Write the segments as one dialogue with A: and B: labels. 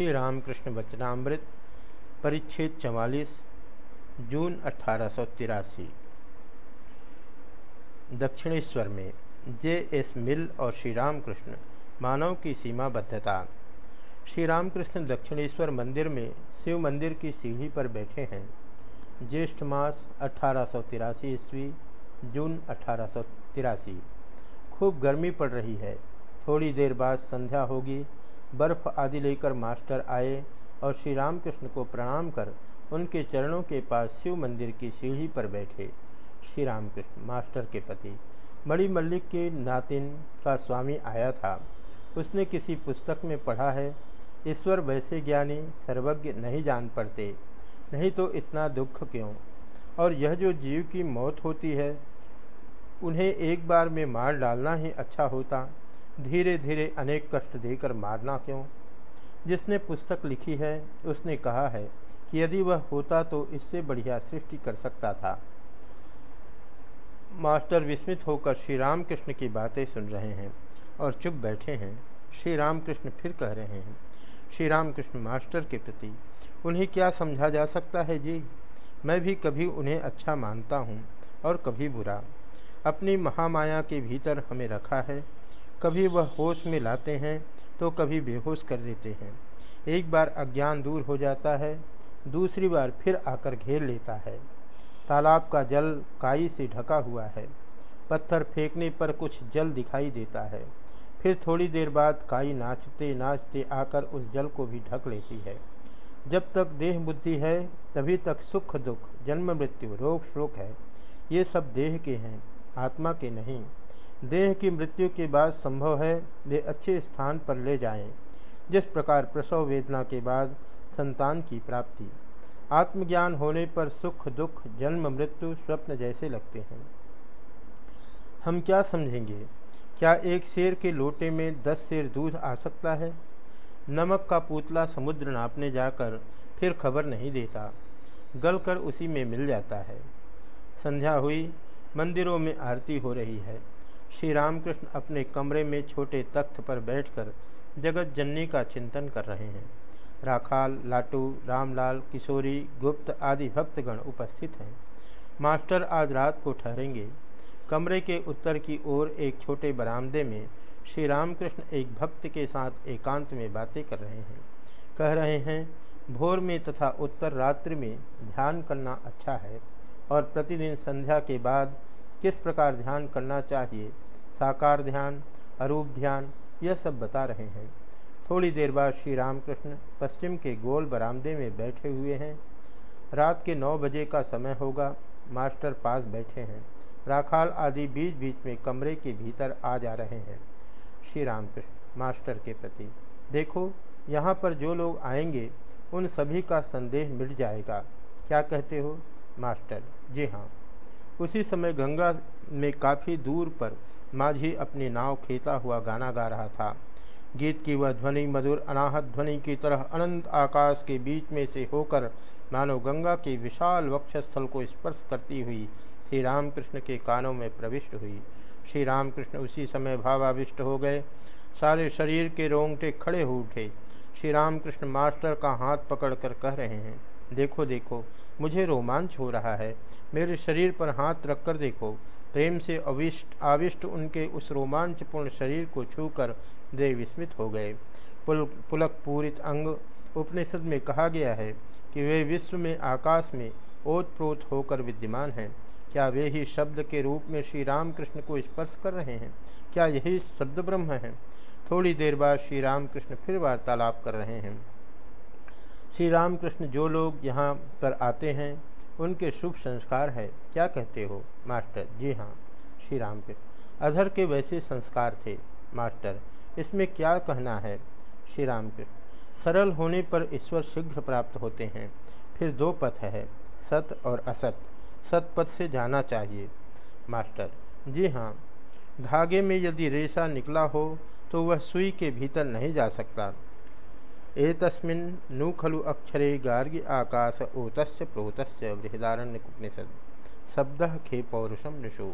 A: श्री रामकृष्ण वचनामृत, परिच्छेद चवालीस, जून अठारह सौ तिरासी। दक्षिणेश्वर में, जे एस मिल और श्री रामकृष्ण मानव की सीमाबद्धता। श्री रामकृष्ण दक्षिणेश्वर मंदिर में शिव मंदिर की सीढ़ी पर बैठे हैं। ज्येष्ठ मास अठारह सौ तिरासी ईस्वी, जून अठारह सौ तिरासी। खूब गर्मी पड़ रही है। थोड़ी देर बाद संध्या होगी। बर्फ़ आदि लेकर मास्टर आए और श्री रामकृष्ण को प्रणाम कर उनके चरणों के पास शिव मंदिर की सीढ़ी पर बैठे। श्री रामकृष्ण, मास्टर के पति, मणि मल्लिक के नातिन का स्वामी आया था। उसने किसी पुस्तक में पढ़ा है, ईश्वर वैसे ज्ञानी सर्वज्ञ नहीं जान पड़ते, नहीं तो इतना दुख क्यों? और यह जो जीव की मौत होती है, उन्हें एक बार में मार डालना ही अच्छा होता। धीरे धीरे अनेक कष्ट देकर मारना क्यों? जिसने पुस्तक लिखी है, उसने कहा है कि यदि वह होता तो इससे बढ़िया सृष्टि कर सकता था। मास्टर विस्मित होकर श्री राम कृष्ण की बातें सुन रहे हैं और चुप बैठे हैं। श्री राम कृष्ण फिर कह रहे हैं श्री राम कृष्ण मास्टर के प्रति उन्हें क्या समझा जा सकता है जी? मैं भी कभी उन्हें अच्छा मानता हूँ और कभी बुरा। अपनी महामाया के भीतर हमें रखा है। कभी वह होश में लाते हैं तो कभी बेहोश कर देते हैं। एक बार अज्ञान दूर हो जाता है, दूसरी बार फिर आकर घेर लेता है। तालाब का जल काई से ढका हुआ है, पत्थर फेंकने पर कुछ जल दिखाई देता है। फिर थोड़ी देर बाद काई नाचते नाचते आकर उस जल को भी ढक लेती है। जब तक देह बुद्धि है, तभी तक सुख दुख, जन्म मृत्यु, रोग शोक है। ये सब देह के हैं, आत्मा के नहीं। देह की मृत्यु के बाद संभव है वे अच्छे स्थान पर ले जाएँ, जिस प्रकार प्रसव वेदना के बाद संतान की प्राप्ति। आत्मज्ञान होने पर सुख दुख जन्म मृत्यु स्वप्न जैसे लगते हैं। हम क्या समझेंगे? क्या एक शेर के लोटे में दस शेर दूध आ सकता है? नमक का पुतला समुद्र नापने जाकर फिर खबर नहीं देता। गल कर उसी में मिल जाता है। संध्या हुई मंदिरों में आरती हो रही है। श्री रामकृष्ण अपने कमरे में छोटे तख्त पर बैठकर जगत जननी का चिंतन कर रहे हैं। राखाल, लाटू, रामलाल, किशोरी, गुप्त आदि भक्तगण उपस्थित हैं। मास्टर आज रात को ठहरेंगे। कमरे के उत्तर की ओर एक छोटे बरामदे में श्री रामकृष्ण एक भक्त के साथ एकांत में बातें कर रहे हैं। कह रहे हैं, भोर में तथा उत्तर रात्रि में ध्यान करना अच्छा है और प्रतिदिन संध्या के बाद किस प्रकार ध्यान करना चाहिए? साकार ध्यान, अरूप ध्यान, यह सब बता रहे हैं। थोड़ी देर बाद श्री रामकृष्ण पश्चिम के गोल बरामदे में बैठे हुए हैं। रात के नौ बजे का समय होगा, मास्टर पास बैठे हैं। राखाल आदि बीच बीच में कमरे के भीतर आ जा रहे हैं। श्री रामकृष्ण, मास्टर के प्रति, देखो, यहाँ पर जो लोग आएँगे, उन सभी का संदेह मिट जाएगा। क्या कहते हो? मास्टर, जी हाँ। उसी समय गंगा में काफ़ी दूर पर माझी अपनी नाव खेता हुआ गाना गा रहा था। गीत की वह ध्वनि मधुर, अनाहत ध्वनि की तरह अनंत आकाश के बीच में से होकर मानो गंगा के विशाल वक्षस्थल को स्पर्श करती हुई श्री रामकृष्ण के कानों में प्रविष्ट हुई। श्री रामकृष्ण उसी समय भावाविष्ट हो गए। सारे शरीर के रोंगटे खड़े हो उठे। श्री रामकृष्ण मास्टर का हाथ पकड़कर कह रहे हैं देखो देखो, मुझे रोमांच हो रहा है। मेरे शरीर पर हाथ रखकर देखो। प्रेम से अविष्ट, आविष्ट उनके उस रोमांचपूर्ण शरीर को छूकर वे विस्मित हो गए। पुल, पुलक पूरित अंग उपनिषद में कहा गया है कि वे विश्व में आकाश में ओतप्रोत होकर विद्यमान हैं। क्या वे ही शब्द के रूप में श्री रामकृष्ण को स्पर्श कर रहे हैं? क्या यही शब्द ब्रह्म है? थोड़ी देर बाद श्री रामकृष्ण फिर वार्तालाप कर रहे हैं। श्री रामकृष्ण जो लोग यहाँ पर आते हैं, उनके शुभ संस्कार है। क्या कहते हो? मास्टर, जी हाँ श्री राम के अधर के वैसे संस्कार थे, मास्टर। इसमें क्या कहना है? श्री राम के सरल होने पर ईश्वर शीघ्र प्राप्त होते हैं। फिर दो पथ है, सत और असत। सत पथ से जाना चाहिए। मास्टर, जी हाँ धागे में यदि रेशा निकला हो तो वह सुई के भीतर नहीं जा सकता। एतस्मिन् नु खलु अक्षरे गार्गी आकाश ओतस्य प्रोतस्य बृहदारण्यकुपनिषद। शब्द खे पौरुषम निशु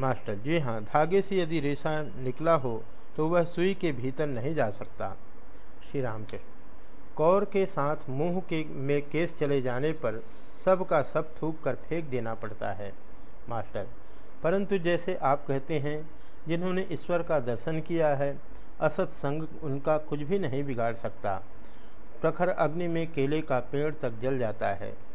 A: मास्टर जी हाँ धागे से यदि रेशा निकला हो तो वह सुई के भीतर नहीं जा सकता। श्री राम कृष्ण कौर के साथ मुँह के, में केस चले जाने पर सब का सब थूक कर फेंक देना पड़ता है। मास्टर, परंतु जैसे आप कहते हैं जिन्होंने ईश्वर का दर्शन किया है, असत संग उनका कुछ भी नहीं बिगाड़ सकता। प्रखर अग्नि में केले का पेड़ तक जल जाता है।